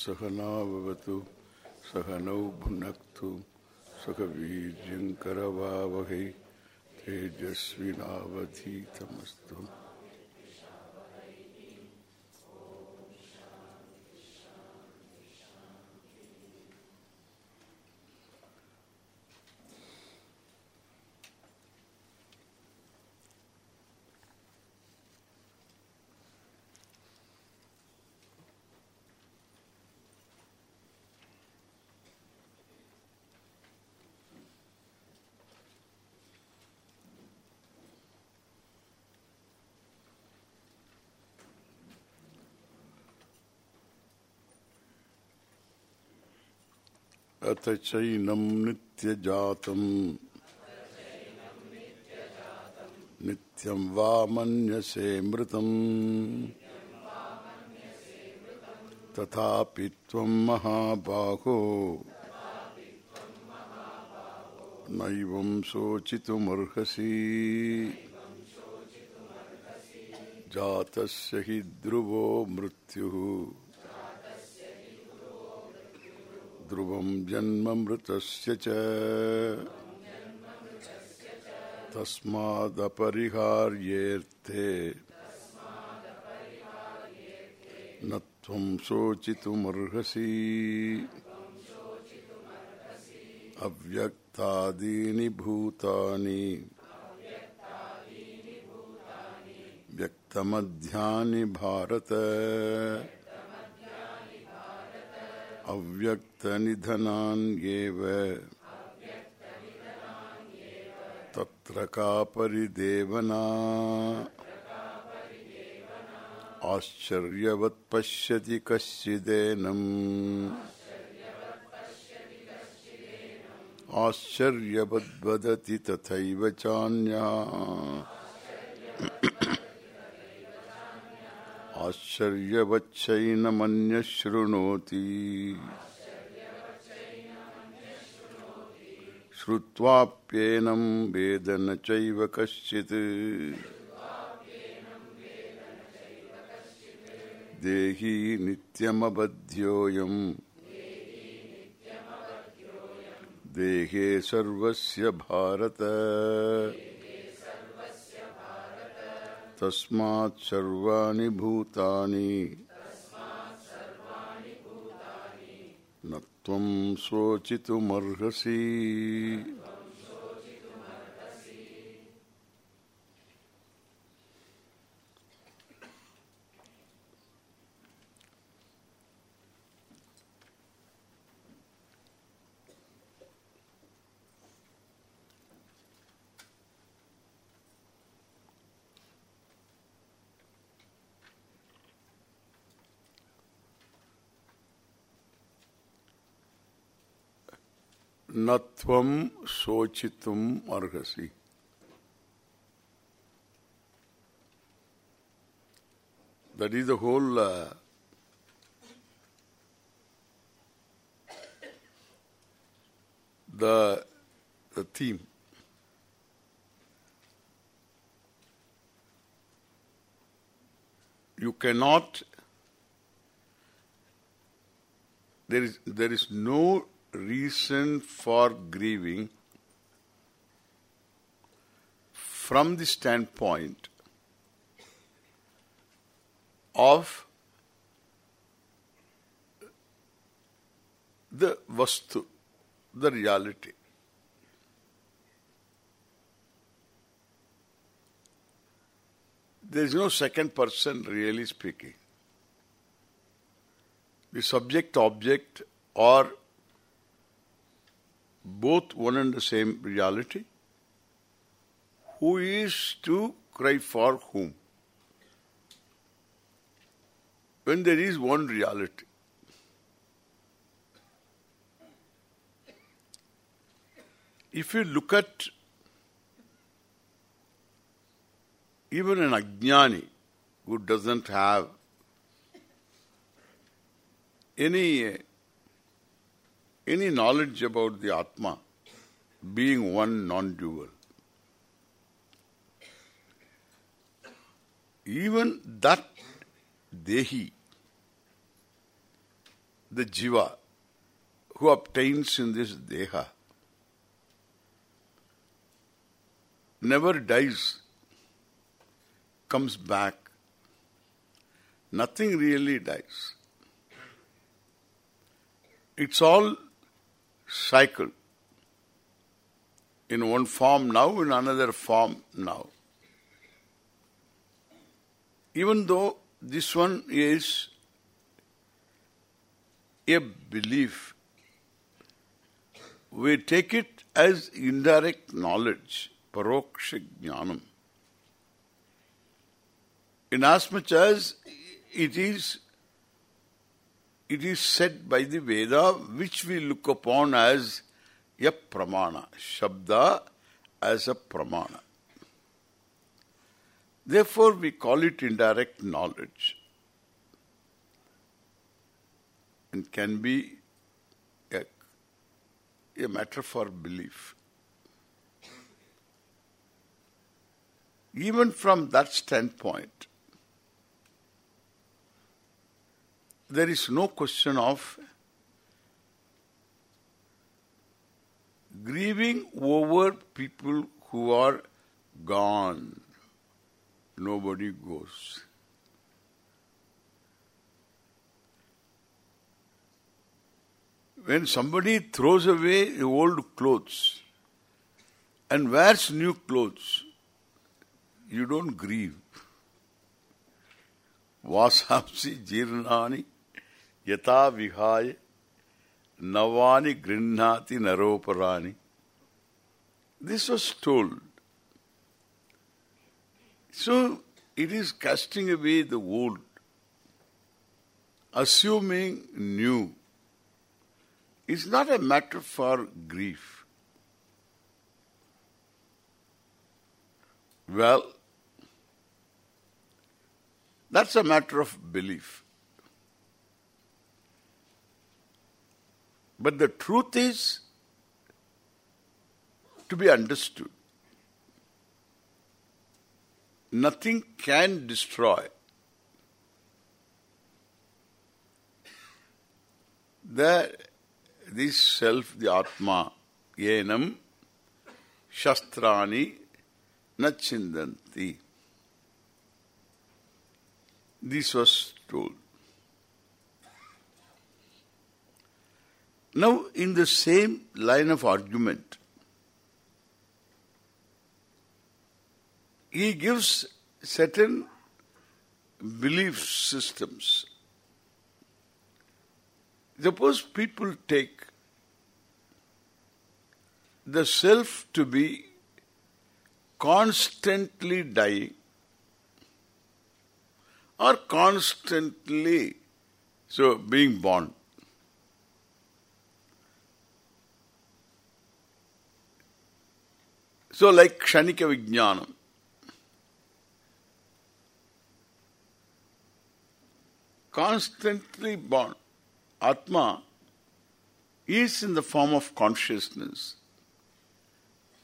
सहनावतु सहनौ भुनक्तु सुखवीर्यङ्करवावहै तेजस्विनावधीतमस्तु। अथ चैनं नित्यजातम्। नित्यं वा मन्यसे मृतम्। तथापि त्वं महाबाहो। नैवं शोचितुमर्हसि। जातस्य हि ध्रुवो मृत्युः। ध्रुवं जन्ममृतस्य च। तस्मादपरिहार्येऽर्थे न त्वं शोचितुमर्हसि। अव्यक्तादीनि भूतानि। व्यक्तमध्यानि भारत। अव्यक्तनिधनान्येव। तत्र का परिदेवना आश्चर्यवत् पश्यति कश्चिदेनम्। आश्चर्यवद्वदति तथैव चान्या। आश्चर्यवच्चैनमन्यः शृणोति श्रुत्वाप्येनं वेद न चैव देही नित्यमबध्योऽयम् देहे सर्वस्य भारत। तस्मात् सर्वाणि भूतानि। न त्वं शोचितुमर्हसि न त्वं शोचितुम् अर्हसि That is the whole uh, the the theme. You cannot there is there is no reason for grieving from the standpoint of the vastu, the reality. There is no second person really speaking. The subject-object or both one and the same reality. Who is to cry for whom? When there is one reality. If you look at even an ajnani who doesn't have any uh, any knowledge about the Atma being one non-dual. Even that Dehi the jiva who obtains in this deha never dies, comes back. Nothing really dies. It's all cycle. In one form now, in another form now. Even though this one is a belief, we take it as indirect knowledge, paroksha jnanam. In as much as it is it is said by the Veda which we look upon as a pramana, shabda as a pramana. Therefore we call it indirect knowledge. And can be a, a matter for belief. Even from that standpoint, there is no question of grieving over people who are gone. Nobody goes. When somebody throws away old clothes and wears new clothes, you don't grieve. Vasamsi jirnani yata vihaya navani grinnati naroparani. This was told. So, it is casting away the old, assuming new. It's not a matter for grief. Well, that's a matter of belief. But the truth is to be understood. Nothing can destroy the this self, the Atma, yenam shastrani nachindanti. This was told. Now, in the same line of argument, he gives certain belief systems. Suppose people take the self to be constantly dying or constantly so being born. So like Kshanika Vijnanam. Constantly born. Atma is in the form of consciousness.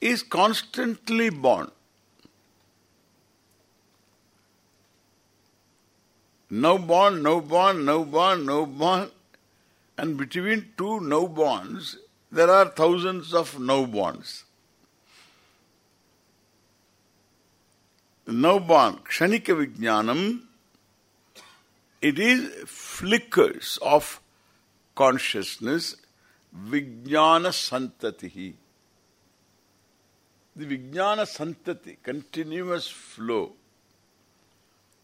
Is constantly born. No born, no born, no born, no born. And between two no borns, there are thousands of no borns. No born, Kshanika Vijnanam, it is flickers of consciousness, Vijnana Santatihi. The Vijnana Santati, continuous flow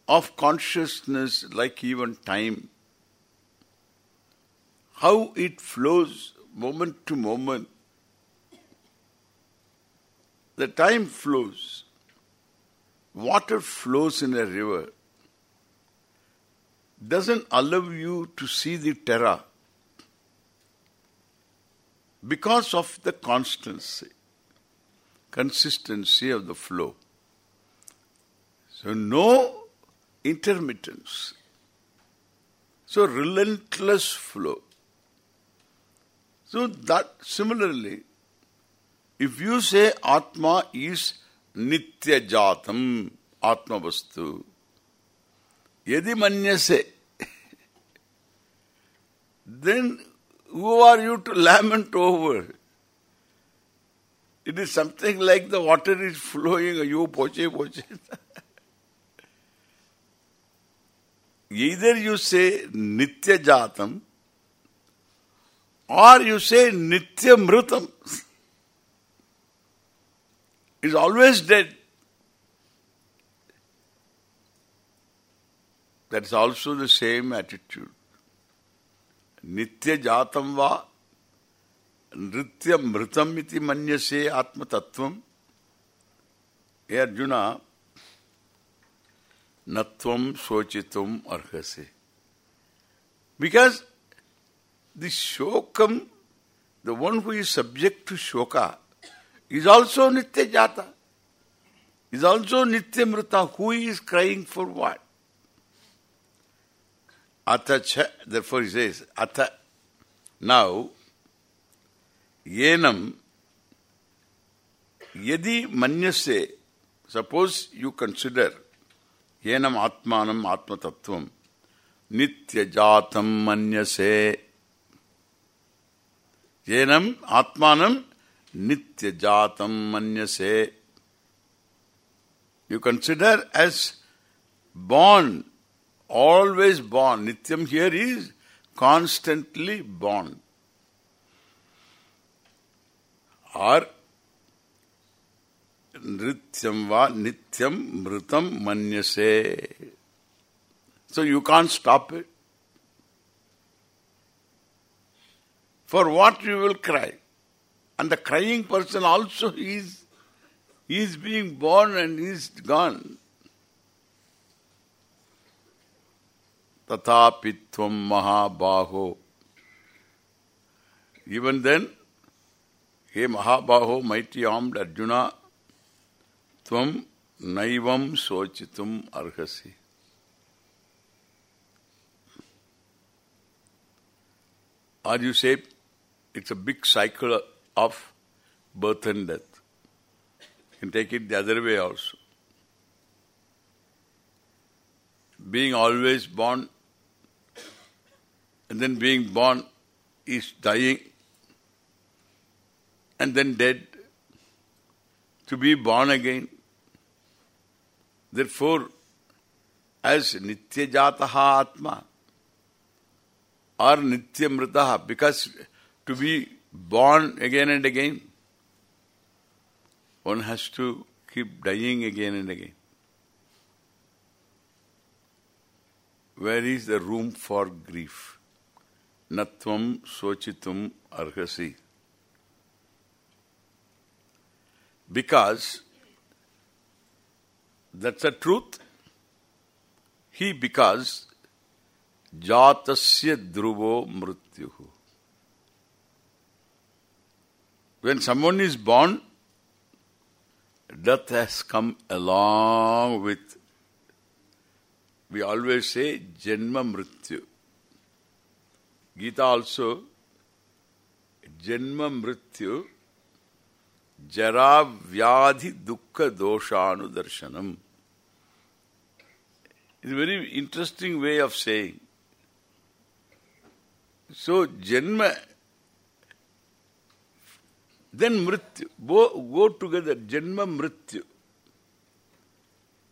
of consciousness like even time. How it flows moment to moment. The time flows. Water flows in a river. Doesn't allow you to see the terra because of the constancy, consistency of the flow. So no intermittence. So relentless flow. So that similarly, if you say Atma is Jatam, Atma Vastu, Yadi Manyase, then who are you to lament over? It is something like the water is flowing, you poche poche. Either you say Nitya Jatam or you say Nitya Mritam. Is always dead. That's also the same attitude. Nitya Jatam va Nitya Mritam iti manyase Atma Tattvam. Hey Arjuna, Natvam Sochitum Arhase. Because the Shokam, the one who is subject to Shoka, is also Nitya Jata. Is also Nitya Mrita. Who is crying for what? Atacha, therefore he says, Atha. Now, Yenam, Yadi Manyase, suppose you consider Yenam Atmanam Atma Tattvam, Nitya Jatam Manyase, Yenam Atmanam Nitya Jatam Manyase. You consider as born, always born. Nityam here is constantly born. Or Nrityam va Nityam Mritam Manyase. So you can't stop it. For what you will cry? And the crying person also is, is being born and is gone. Tatapi tvam mahabaho. Even then, Hey Mahabaho, mighty armed Arjuna, tvam naivam sochitum arhasi. Or you say, it's a big cycle of birth and death. You can take it the other way also. Being always born and then being born is dying and then dead to be born again. Therefore, as Nitya Jataha Atma or Nitya Mritaha, because to be born again and again, one has to keep dying again and again. Where is the room for grief? Natvam sochitum arhasi. Because that's the truth. He because jatasya dhruvo mrityuhu. When someone is born, death has come along with, we always say, janma mrityu. Gita also, janma mrityu, jara vyadhi dukkha doshanu darshanam. It's a very interesting way of saying. So, janma then mrityu. Go, together. Janma mrityu.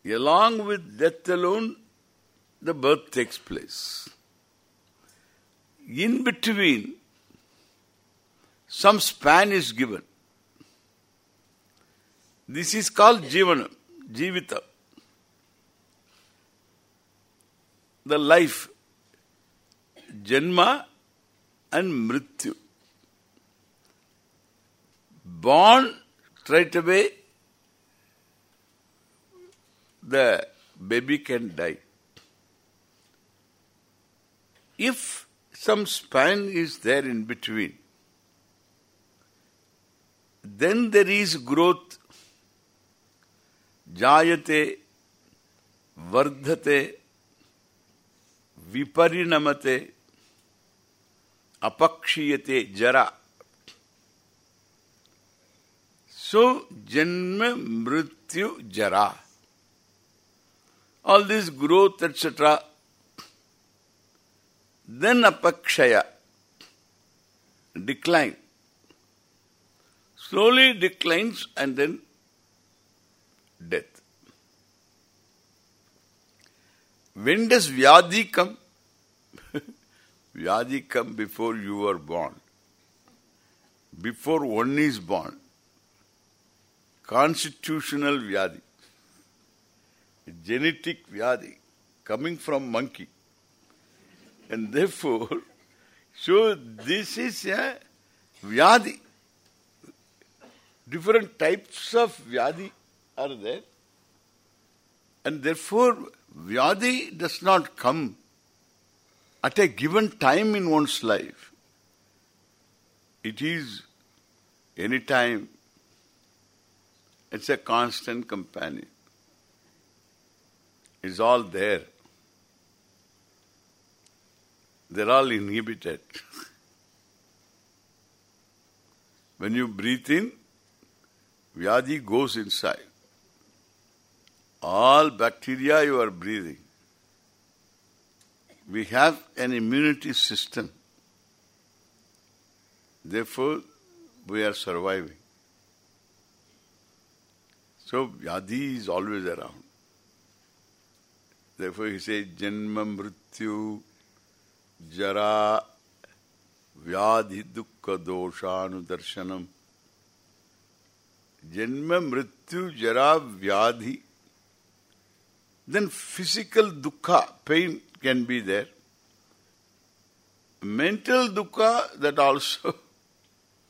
Along with death alone, the birth takes place. In between, some span is given. This is called jivana, jivita. The life, janma and mrityu born straight away, the baby can die. If some span is there in between, then there is growth. Jayate, vardhate, viparinamate, apakshiyate, jara. So, janma, mrityu, jara. All this growth, etc. Then apakshaya. decline. Slowly declines and then death. When does Vyadi come? Vyadi come before you are born. Before one is born. Constitutional Vyadi. Genetic Vyadi coming from monkey. And therefore, so this is a Vyadi. Different types of Vyadi are there. And therefore, Vyadi does not come at a given time in one's life. It is any time. It's a constant companion. It's all there. They're all inhibited. when you breathe in, Vyadi goes inside. All bacteria you are breathing. We have an immunity system. Therefore, we are surviving. So, Vyadi is always around. Therefore, he says, Janma Mrityu Jara Vyadhi Dukkha Doshanudarshanam Janma Mrityu Jara Vyadhi then physical dukkha, pain can be there. Mental dukkha, that also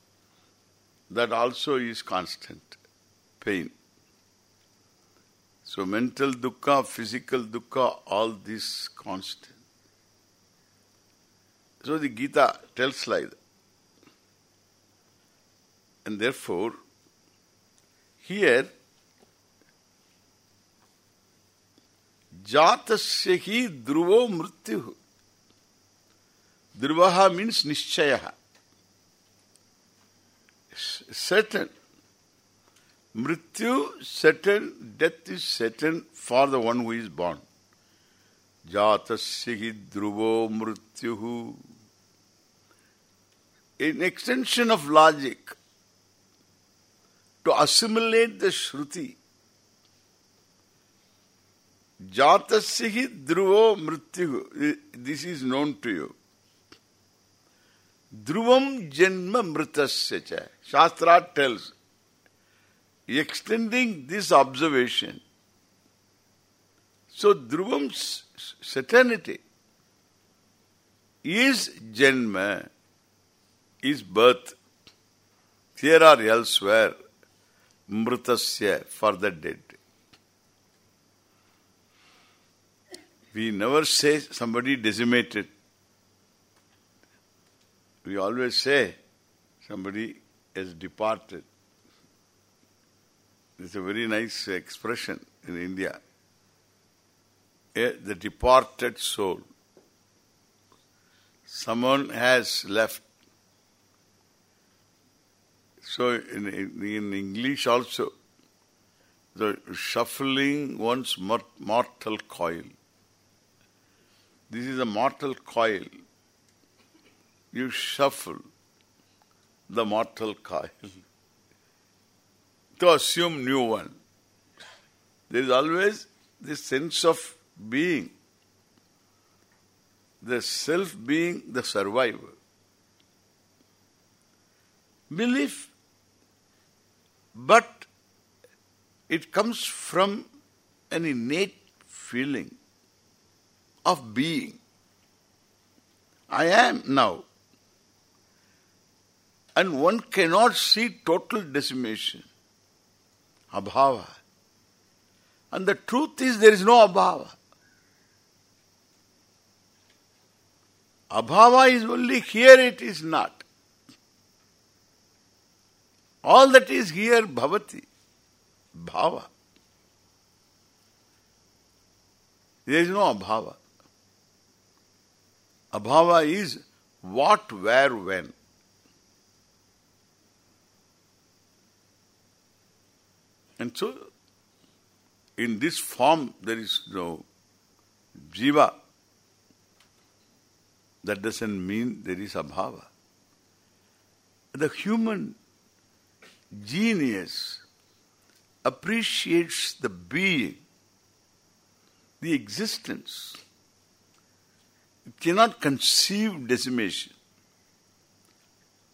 that also is constant, pain. So mental dukkha, physical dukkha, all this constant. So the Gita tells like that. And therefore, here जातस्य ही ध्रुवो मृत्यु ध्रुव means निश्चय certain mrityu certain death is certain for the one who is born jatasya dhruvo mrityuhu in extension of logic to assimilate the shruti Jatasya dhruvo mrityu. This is known to you. Dhruvam janma mritasya cha. Shastra tells, extending this observation. So Dhruvam's certainty is janma, is birth. Here or elsewhere, mritasya, for the dead. We never say somebody decimated. We always say somebody has departed. It's a very nice expression in India. The departed soul. Someone has left. So in, in English also, the shuffling one's mortal coil. This is a mortal coil. You shuffle the mortal coil to assume new one. There is always this sense of being, the self being the survivor. Belief, but it comes from an innate feeling of being. I am now. And one cannot see total decimation. Abhava. And the truth is there is no abhava. Abhava is only here it is not. All that is here bhavati. Bhava. There is no abhava. Abhava is what, where, when. And so, in this form, there is no jiva. That doesn't mean there is abhava. the human genius appreciates the being, the existence. It cannot conceive decimation.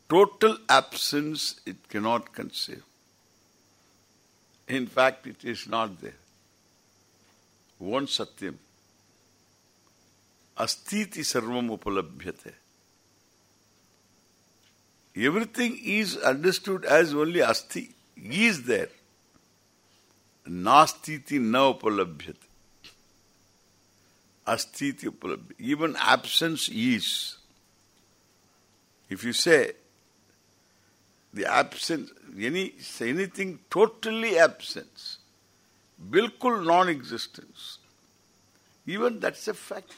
Total absence it cannot conceive. In fact, it is not there. One satyam. Astiti sarvam upalabhyate. Everything is understood as only asti. He is there. Nastiti na upalabhyate. Astiti upalabhyate. Even absence is. If you say the absence, any anything totally absence, bilkul non-existence, even that's a fact.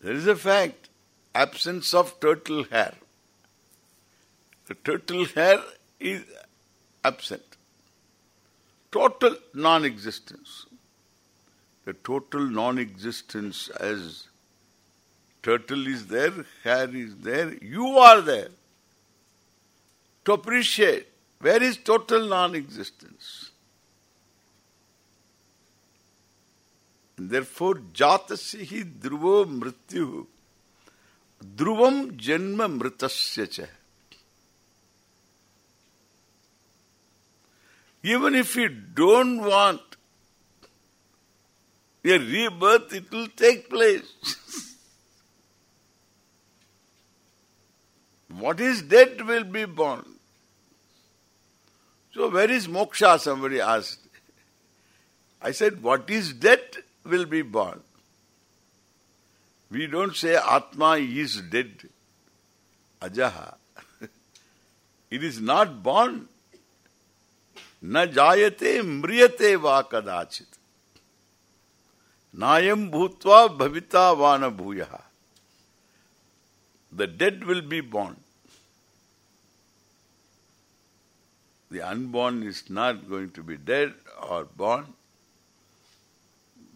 There is a fact. Absence of turtle hair. The turtle hair is absent. Total non-existence. The total non-existence as turtle is there, hair is there, you are there. To appreciate where is total non-existence. Therefore, jatasya hi dhruvo mrityu dhruvam janma mritasya cha. Even if you don't want a rebirth, it will take place. what is dead will be born. So where is moksha, somebody asked. I said, what is dead will be born. We don't say Atma is dead. Ajaha. it is not born. Na jayate mriyate va. Nayam bhutva bhavita vana bhuyaha. The dead will be born. The unborn is not going to be dead or born.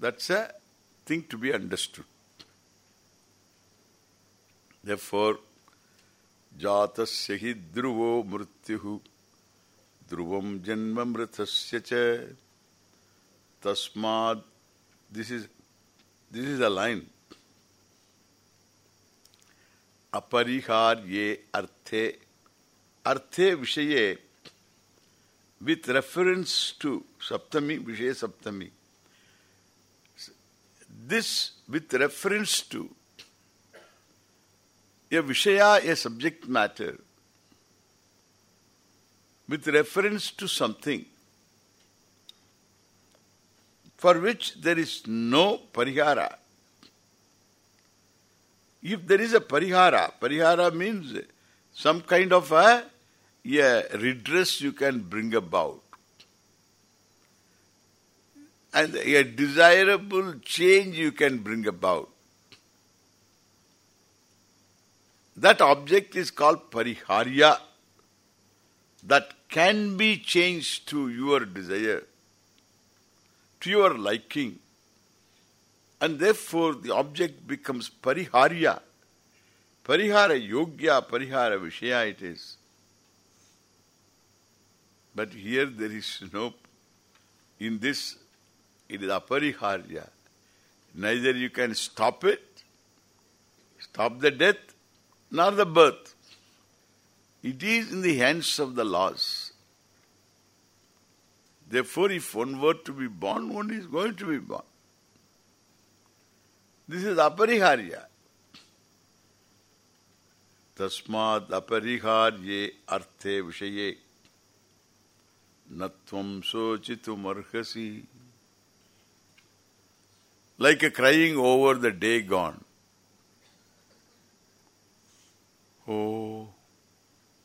That's a thing to be understood. Therefore, jatasya hi dhruvo mrityuhu dhruvam janma mritasya tasmad this is this is a line apariharye arthe arthe vishaye with reference to saptami vishaya saptami this with reference to a vishaya a subject matter with reference to something for which there is no parihara. If there is a parihara, parihara means some kind of a, a redress you can bring about. And a desirable change you can bring about. That object is called pariharya that can be changed to your desire, to your liking. And therefore the object becomes pariharya. Parihara yogya, parihara vishaya it is. But here there is no, in this it is apariharya. Neither you can stop it, stop the death, nor the birth. It is in the hands of the laws. Therefore, if one were to be born, one is going to be born. This is apariharya. Tasmad apariharye arthe vishaye natvam sochitum arhasi. Like a crying over the day gone. Oh,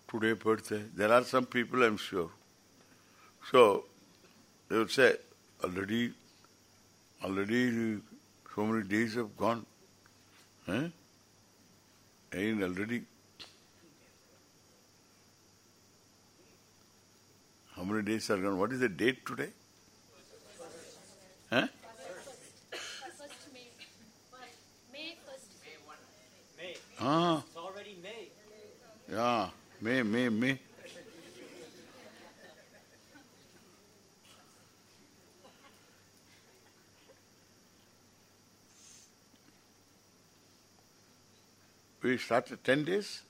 today birthday. There are some people, I'm sure. So, they would say, already, already so many days have gone. Eh? And already, how many days are gone? What is the date today? Huh? May. May first. May 1. May. Ah, It's already May. yeah. May, May, May. We started 10 days?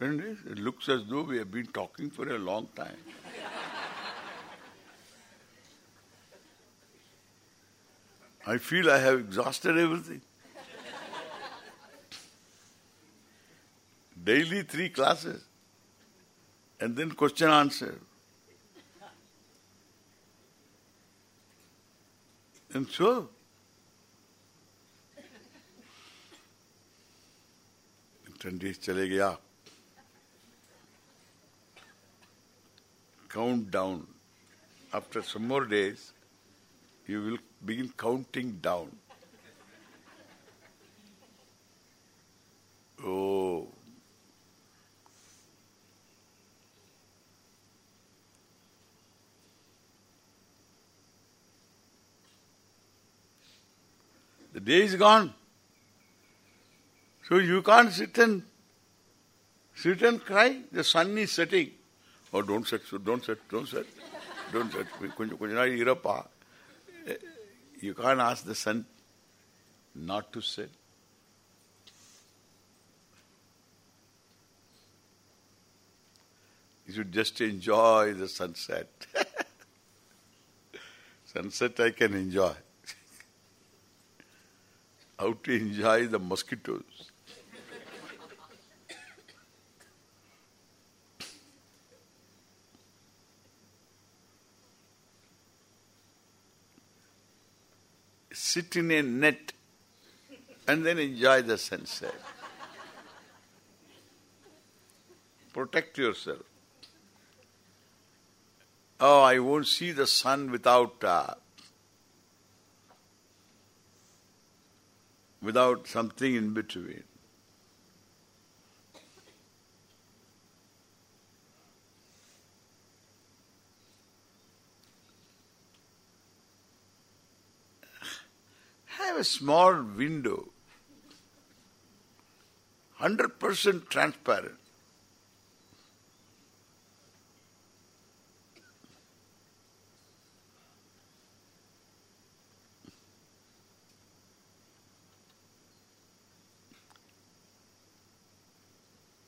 10 days? It looks as though we have been talking for a long time. I feel I have exhausted everything. Daily three classes. And then question answer. And so, ten days चले गया. Count down. After some more days, you will begin counting down. Oh. The day is gone. So you can't sit and sit and cry. The sun is setting. Oh, don't set, don't set, don't set, don't set. கொஞ்சம் கொஞ்ச நாள் இருப்பா you can't ask the sun not to set. You should just enjoy the sunset. sunset I can enjoy. How to enjoy the mosquitoes. Sit in a net and then enjoy the sunset. Protect yourself. Oh, I won't see the sun without uh, without something in between. Have a small window, 100% transparent.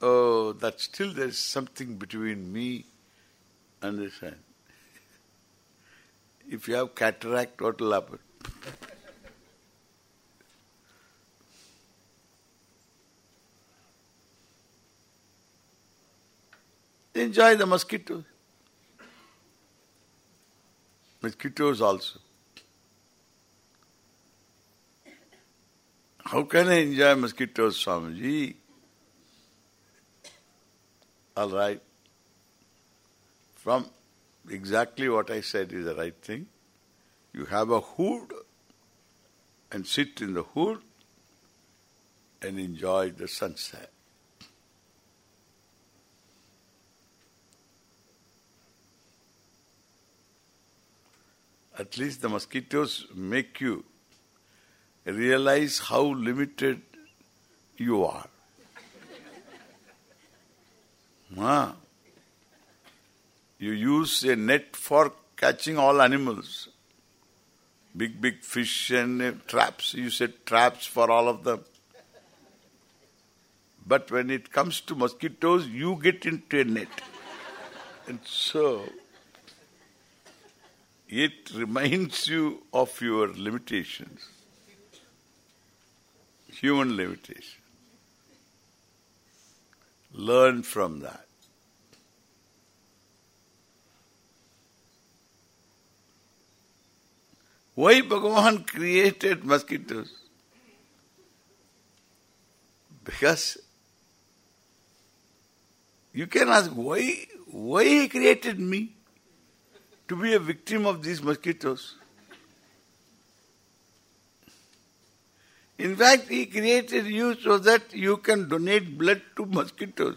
Oh, that still there is something between me and the sun. If you have cataract, what will happen? Enjoy the mosquitoes. Mosquitoes also. How can I enjoy mosquitoes, Swamiji? All right. From exactly what I said is the right thing. You have a hood and sit in the hood and enjoy the sunset. At least the mosquitoes make you realize how limited you are. You use a net for catching all animals. Big, big fish and uh, traps. You set traps for all of them. But when it comes to mosquitoes, you get into a net. And so, it reminds you of your limitations. Human limitation. Learn from that. Why Bhagavan created mosquitoes? Because you can ask why why he created me to be a victim of these mosquitoes. In fact, he created you so that you can donate blood to mosquitoes.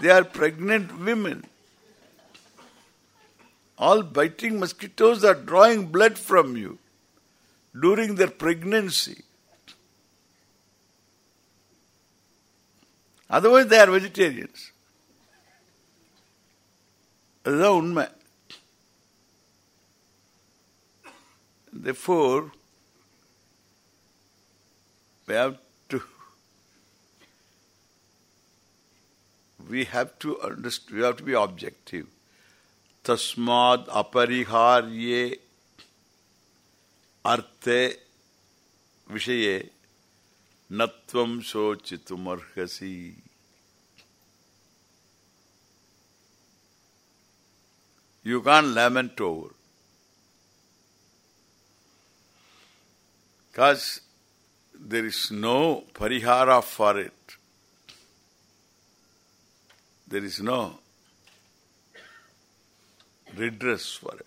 They are pregnant women. All biting mosquitoes are drawing blood from you during their pregnancy. Otherwise they are vegetarians. அதுதான் உண்மை Therefore, we have to we have to understand, we have to be objective. Tasmad apariharye vishaye natvam sochitum arhasi. You can't lament over. Because there is no parihara for it. There is no redress for it.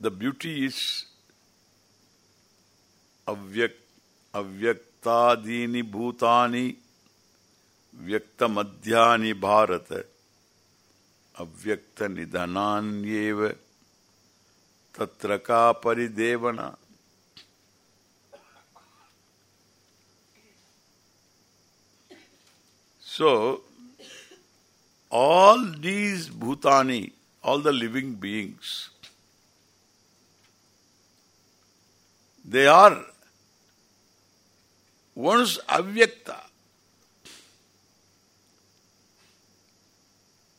The beauty is avyak, avyaktadini bhutani व्यक्त मध्या भारत अव्यक्त निधनान्येव तत्र का परिदेवना? So all these Bhutani all the living beings they are once अव्यक्ता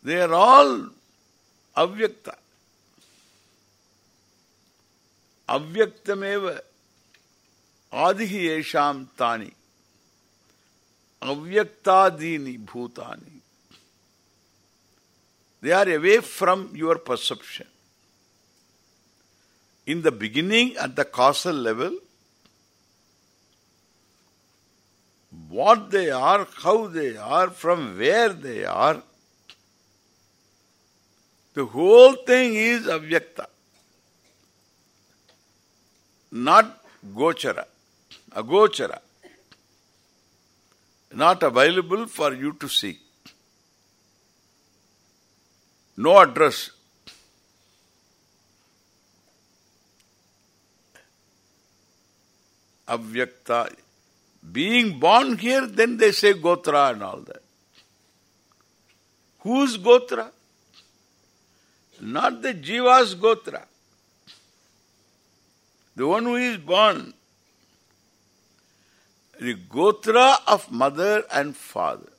They are all avyakta. Avyakta Avyaktameva adihi yesham tani. Avyaktadini bhutani. They are away from your perception. In the beginning, at the causal level, what they are, how they are, from where they are, the whole thing is avyakta. Not gochara, agochara. Not available for you to see. No address. Avyakta. Being born here, then they say Gotra and all that. Whose Gotra? Not the Jiva's Gotra. The one who is born. The Gotra of mother and father.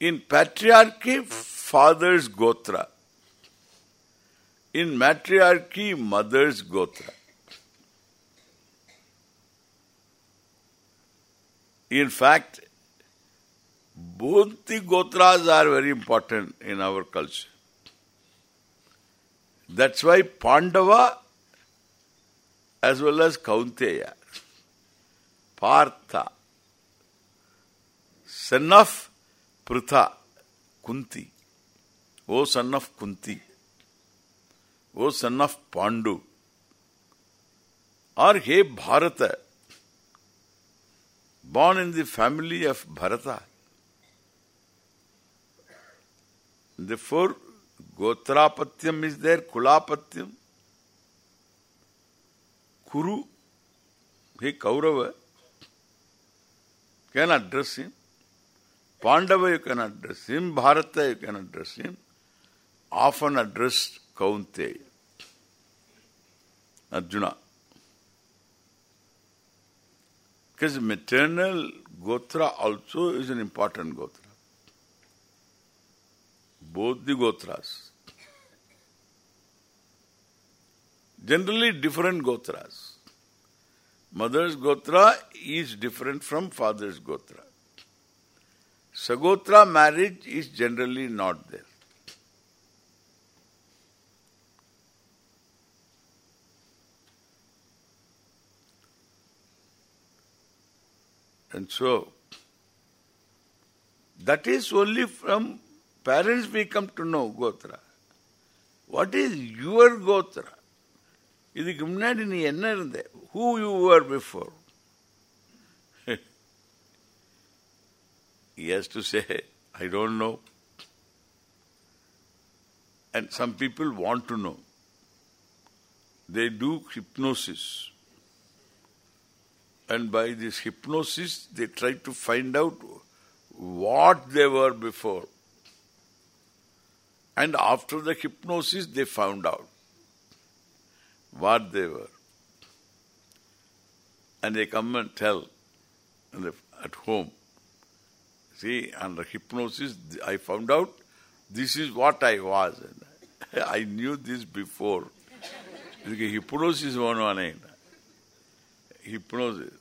In patriarchy, father's Gotra. In matriarchy, mother's Gotra. In fact, both the Gotras are very important in our culture. That's why Pandava as well as Kaunteya, Partha, son of Pritha, Kunti, O son of Kunti, O son of Pandu, or He Bharata, born in the family of Bharata. Therefore, Gotrapatyam is there, Kulapatyam. Kuru, he Kaurava, can address him. Pandava you can address him, Bharata you can address him. Often addressed Kaunteya. Arjuna. Because maternal Gotra also is an important Gotra. Both the Gotras. Generally different Gotras. Mother's Gotra is different from father's Gotra. Sagotra marriage is generally not there. And so, that is only from parents we come to know Gotra. What is your Gotra? இதுக்கு முன்னாடி நீ என்ன இருந்த who you were before he has to say I don't know And some people want to know. They do hypnosis. And by this hypnosis, they try to find out what they were before. And after the hypnosis, they found out what they were. And they come and tell at home. See, under hypnosis, I found out this is what I was. I knew this before. hypnosis one one Hypnosis.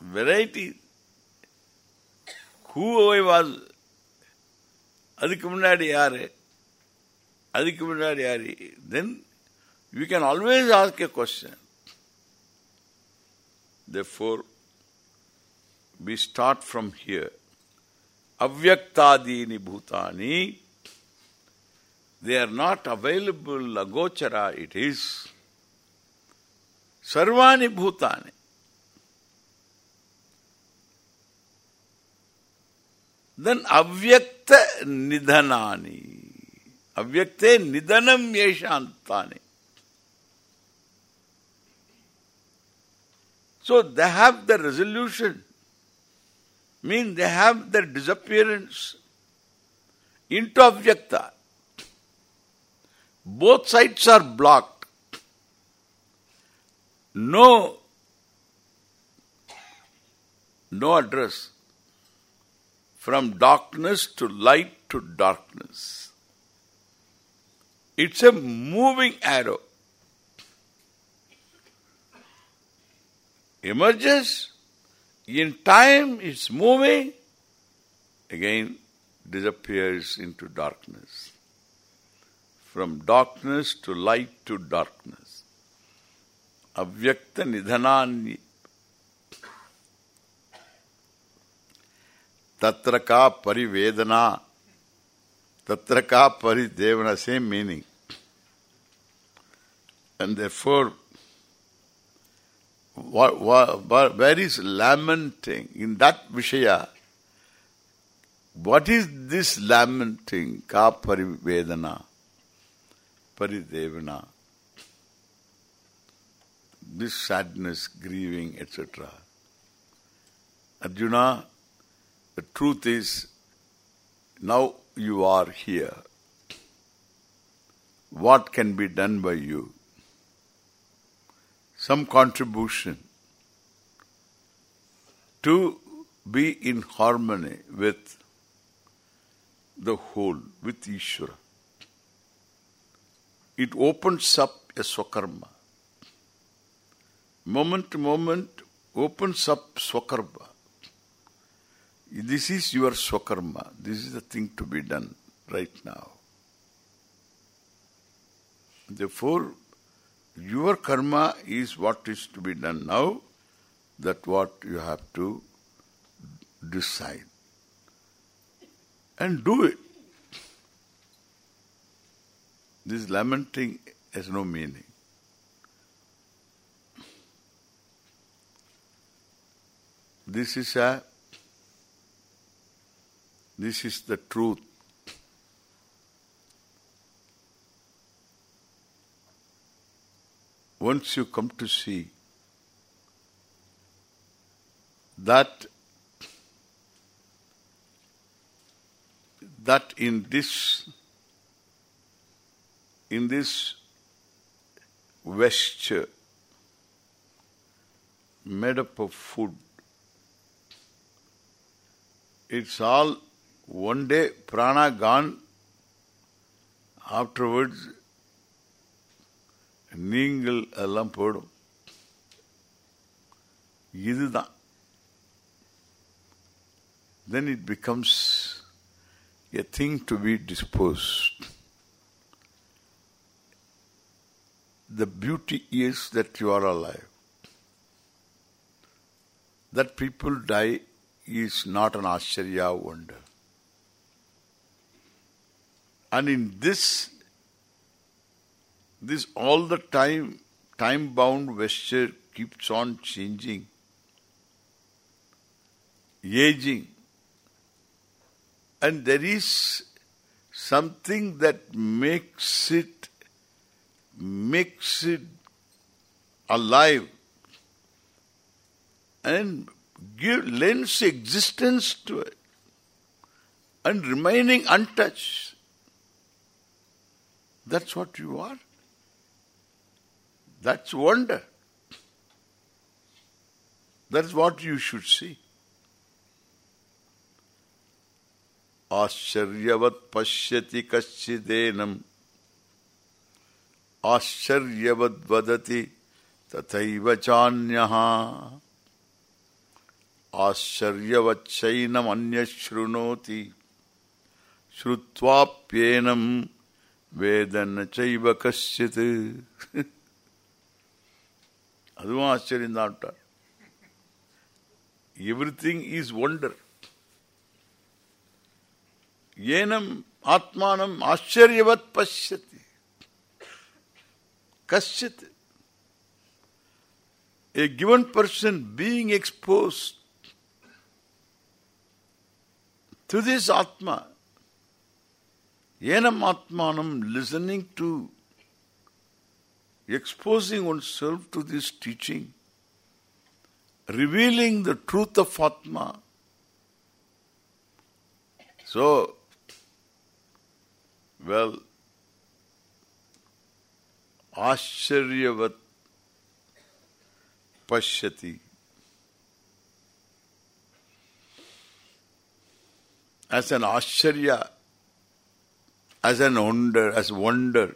Variety. Who I was அதுக்கு முன்னாடி யாரு அதுக்கு முன்னாடி யாரு then you can always ask a question therefore we start from here avyaktadini bhutani they are not available agochara it is sarvani bhutani then avyakta nidhanani avyakte nidanam yeshantani so they have the resolution. Mean they have the disappearance. Into avyakta. Both sides are blocked. No no address. From darkness to light to darkness. It's a moving arrow. Emerges, in time it's moving, again disappears into darkness. From darkness to light to darkness. Avyakta nidhanani ka parivedana. Tatra ka paridevana, same meaning. And therefore, what, what, where is lamenting? In that Vishaya, what is this lamenting? Ka parivedana, paridevana. This sadness, grieving, etc. Arjuna, the truth is, now you are here. What can be done by you? Some contribution to be in harmony with the whole, with Ishvara. It opens up a swakarma. Moment to moment opens up swakarma. This is your swakarma. This is the thing to be done right now. Therefore, your karma is what is to be done now. That what you have to decide. And do it. This lamenting has no meaning. This is a this is the truth. Once you come to see that that in this in this vesture made up of food it's all one day prana gone afterwards நீங்கள் எல்லாம் போடும் இதுதான் then it becomes a thing to be disposed. The beauty is that you are alive. That people die is not an Ashcharya wonder. And in this, this all the time, time-bound vesture keeps on changing, aging. And there is something that makes it makes it alive and give lends existence to it and remaining untouched. That's what you are. That's wonder. That's what you should see. आश्चर्यवत् पश्यति कश्चिदेनम् आश्चर्यवद्वदति तथैव चान्यः आश्चर्यवच्चैनमन्यशृणोति श्रुत्वाप्येनम् வேதன் செய்வ கஷ்யத்து அதுவும் ஆச்சரியம் தான் விட்டார் everything is wonder ஏனம் ஆத்மானம் ஆச்சரியவத் பசியத்து கஷ்யத்து a given person being exposed to this Atma Yenam Atmanam, listening to, exposing oneself to this teaching, revealing the truth of Atma. So, well, Ashcharyavat pashyati. As an ashcharya, as an wonder, as wonder,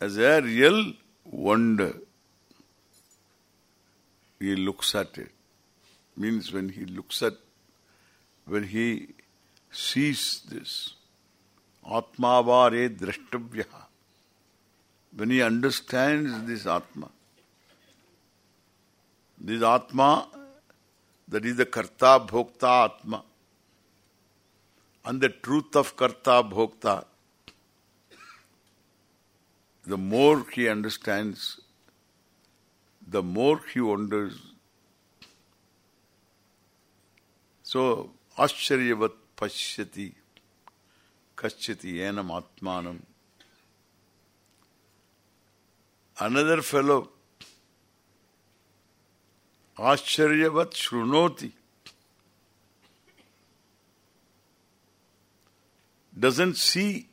as a real wonder. He looks at it. Means when he looks at, when he sees this, Atma Atmavare drashtavyaha. When he understands this Atma, this Atma, that is the Karta Bhokta Atma, and the truth of Karta Bhokta, the more he understands, the more he wonders. So, Ashcharyavat Pashyati, Kaschati Enam Atmanam. Another fellow, Ashcharyavat Shrunoti, doesn't see,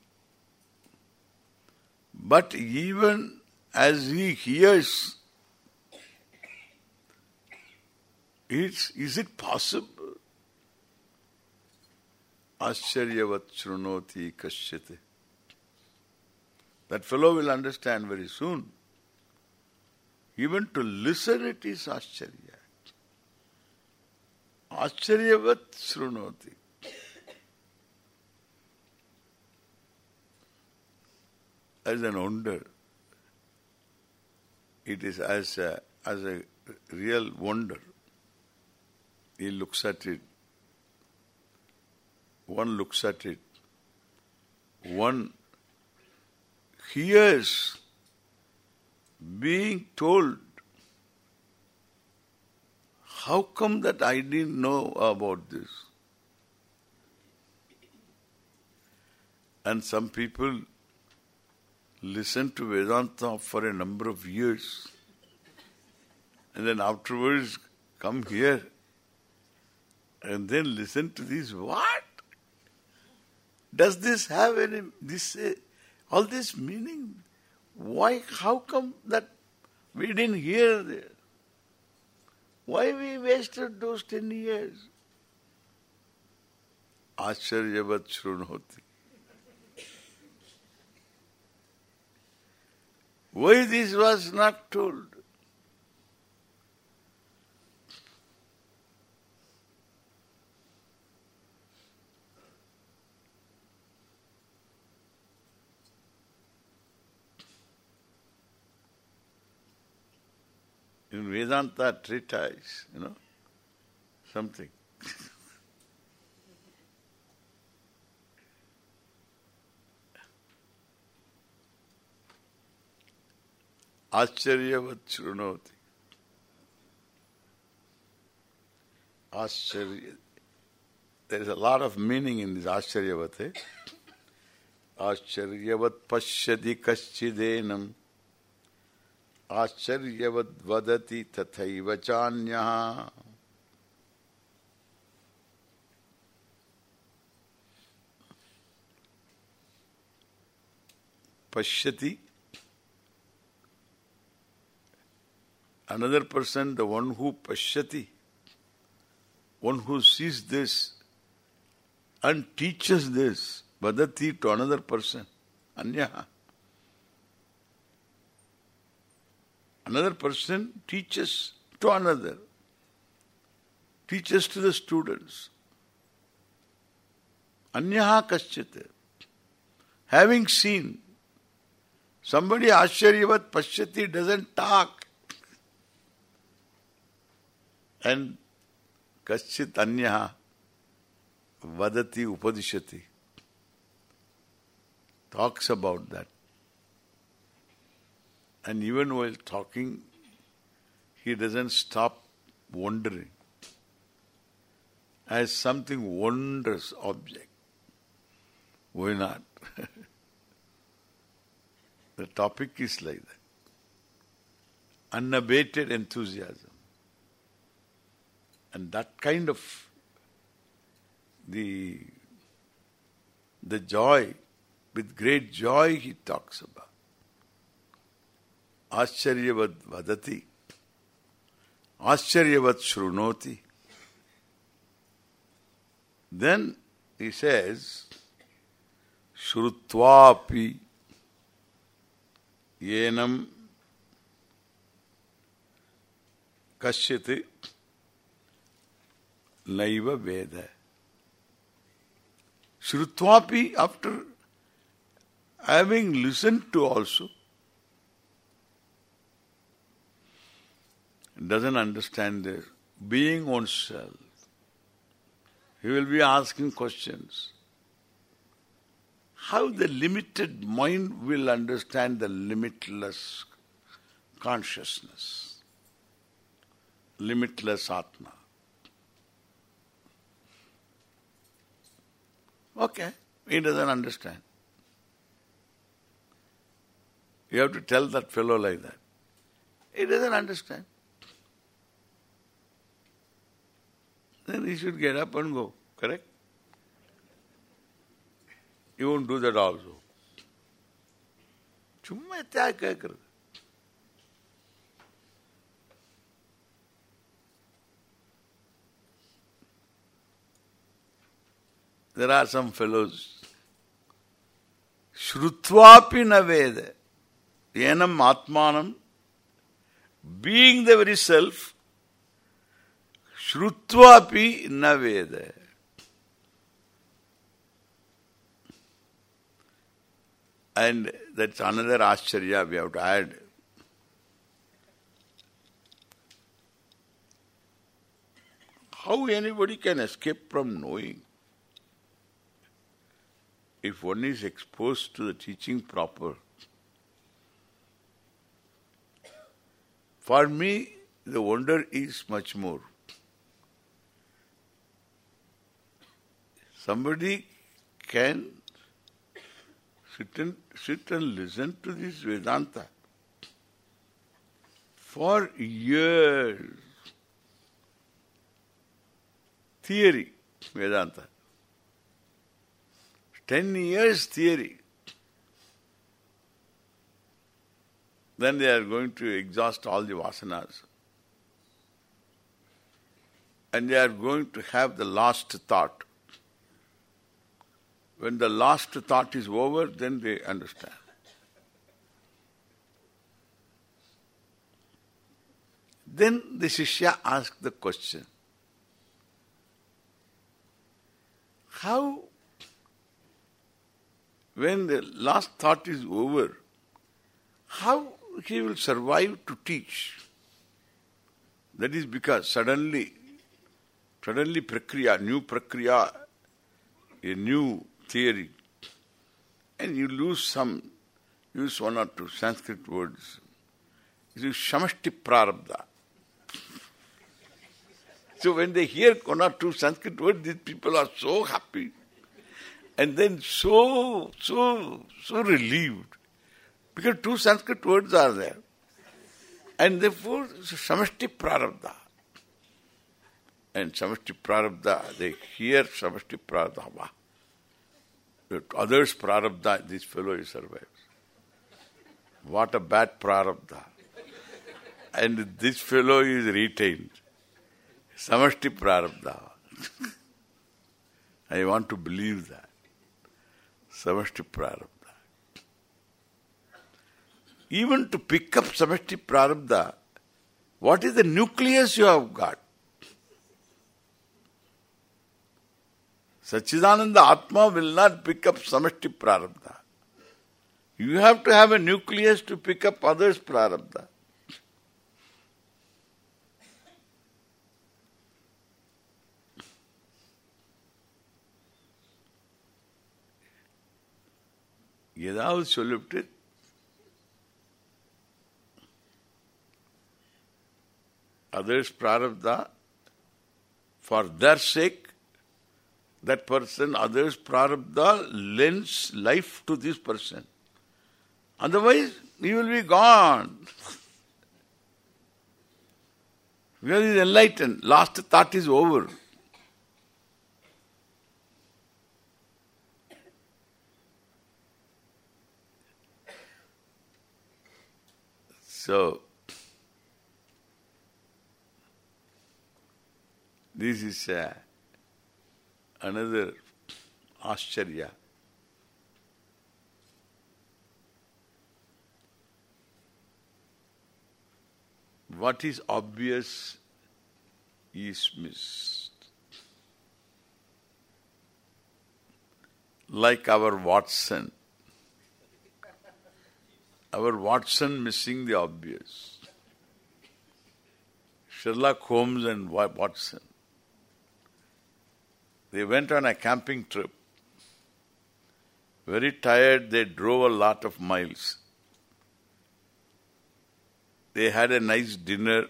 but even as he hears, it's, is it possible? Ashcharyavat Shrunoti Kashyate. That fellow will understand very soon. Even to listen it is Ashcharya. Ashcharyavat Shrunoti. As an wonder. It is as a, as a real wonder. He looks at it. One looks at it. One hears being told, how come that I didn't know about this? And some people listen to Vedanta for a number of years and then afterwards come here and then listen to this. What? Does this have any, this, uh, all this meaning? Why, how come that we didn't hear this? Why we wasted those ten years? Ashcharyavat Shrunoti. Why this was not told? in Vedanta treatise, you know, something. Ashcharyavat Shrunoti. Ashcharya. there is a lot of meaning in this Ascharyavate. Ascharyavat pashyati kaschidenam Ascharyavat vadati tathaiva chanyaha Pashyati Another person, the one who pashyati, one who sees this and teaches this, vadati to another person, anyaha. Another person teaches to another, teaches to the students. Anyaha kaschite. Having seen, somebody ashcharyavat pashyati doesn't talk. And kaschit anyaha vadati upadishati talks about that. And even while talking, he doesn't stop wondering as something wondrous object. Why not? the topic is like that. Unabated enthusiasm. And that kind of the the joy, with great joy he talks about. Ascharyavat vadati, Ascharyavat shrunoti. Then he says, Shrutvapi yenam kashyati naiva veda. Shrutvapi, after having listened to also, doesn't understand the Being oneself, he will be asking questions. How the limited mind will understand the limitless consciousness, limitless Atma. Okay, he doesn't understand. You have to tell that fellow like that. He doesn't understand. Then he should get up and go, correct? You won't do that also. சும்மா தியாக கேட்கறது There are some fellows. Shrutvapi na veda. Yenam atmanam. Being the very self. Shrutvapi na veda. And that's another ascharya we have to add. How anybody can escape from knowing? If one is exposed to the teaching proper. For me, the wonder is much more. Somebody can sit and, sit and listen to this Vedanta for years. Theory, Vedanta. Ten years theory. Then they are going to exhaust all the vasanas. And they are going to have the last thought. When the last thought is over, then they understand. Then the Shishya asked the question, how when the last thought is over, how he will survive to teach? That is because suddenly, suddenly prakriya, new prakriya, a new theory, and you lose some, use one or two Sanskrit words. It is samashti prarabdha. So when they hear one or two Sanskrit words, these people are so happy. And then so, so, so relieved. Because two Sanskrit words are there. And therefore, samashti prarabdha. And samashti prarabdha, they hear samashti prarabdha. Others prarabdha, this fellow survives. What a bad prarabdha. And this fellow is retained. Samashti prarabdha. I want to believe that. Samashti prarabdha. Even to pick up Samashti prarabdha, what is the nucleus you have got? Sachidananda Atma will not pick up Samashti prarabdha. You have to have a nucleus to pick up others' prarabdha. ஏதாவது சொல்லிவிட்டு others prarabdha for their sake that person others prarabdha lends life to this person otherwise he will be gone because he is enlightened last thought is over So, this is uh, another Ascharya. What is obvious is missed. Like our Watson our Watson missing the obvious. Sherlock Holmes and Watson. They went on a camping trip. Very tired, they drove a lot of miles. They had a nice dinner.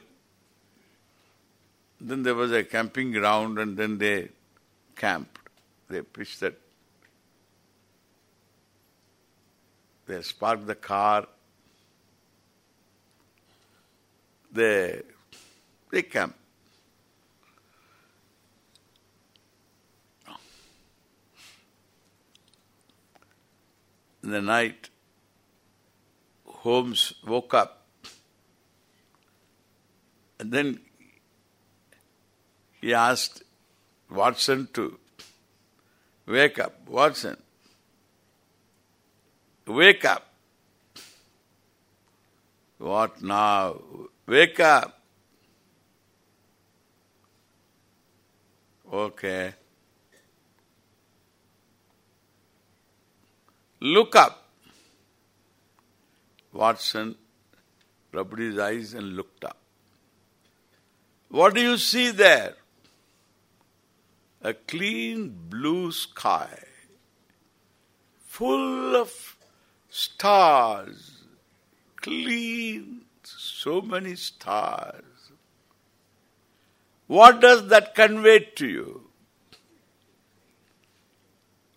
Then there was a camping ground and then they camped. They pitched that They spark the car. They, they camp. In the night, Holmes woke up and then he asked Watson to wake up. Watson, Wake up. What now? Wake up. Okay. Look up. Watson rubbed his eyes and looked up. What do you see there? A clean blue sky, full of stars, clean, so many stars. What does that convey to you?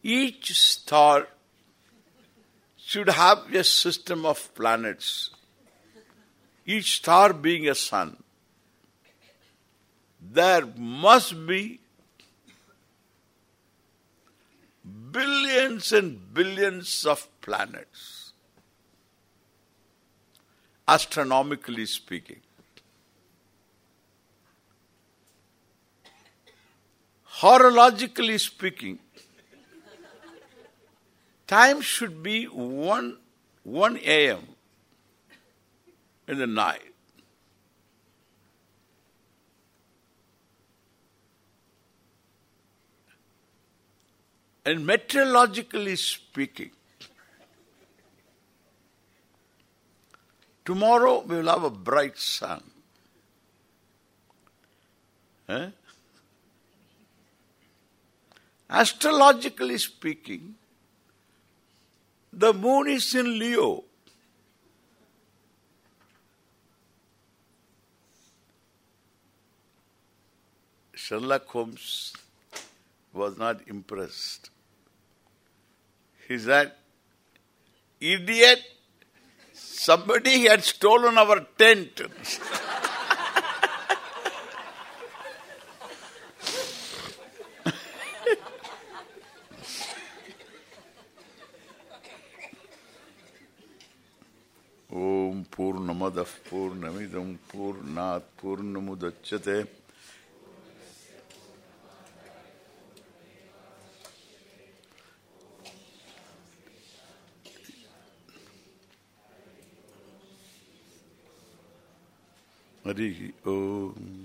Each star should have a system of planets, each star being a sun. There must be billions and billions of planets, astronomically speaking. Horologically speaking, time should be 1, 1 a.m. in the night. And meteorologically speaking, tomorrow we will have a bright sun. Eh? Astrologically speaking, the moon is in Leo. Sherlock Holmes was not impressed. He said, idiot, somebody had stolen our tent. ॐ पूर्णमदः पूर्णमिदं पूर्णात् पूर्णमुदच्यते हरिः ओम्